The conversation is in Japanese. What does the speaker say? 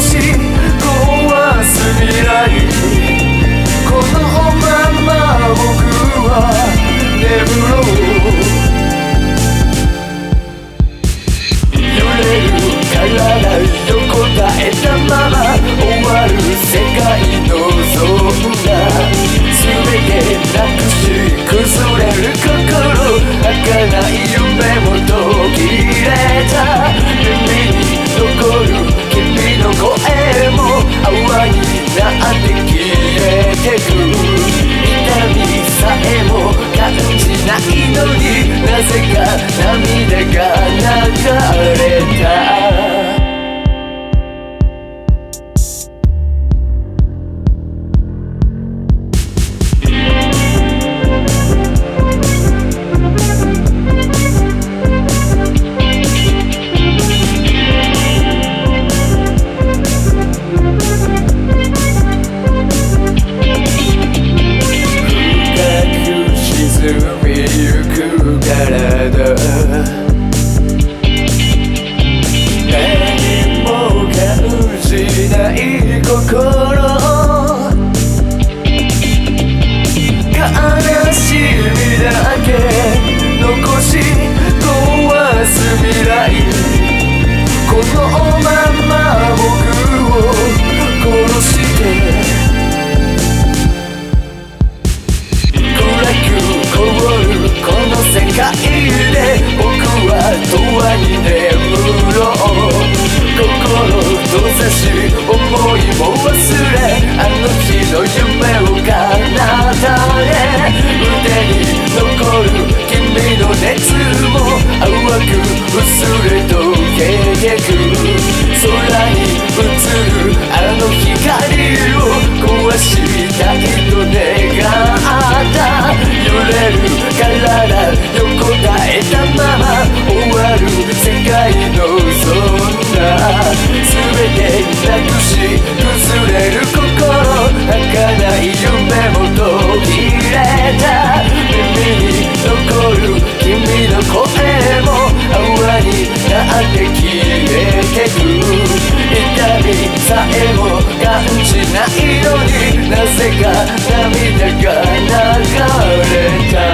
し壊す未来このまま僕は眠ろう。揺れる体横たえたまま終わる世界のそん全てなぜか涙が悲しみだけ残し飛す未来このまま僕を殺して暗く凍るこの世界で僕は永遠に眠ろう心を閉ざし思いも忘れあの日の夢を叶る体横たえたまま終わる世界のそんな全てなくし崩れる心儚い夢も途切れた耳に残る君の声も泡になって消えてく痛みさえしないのになぜか涙が流れた。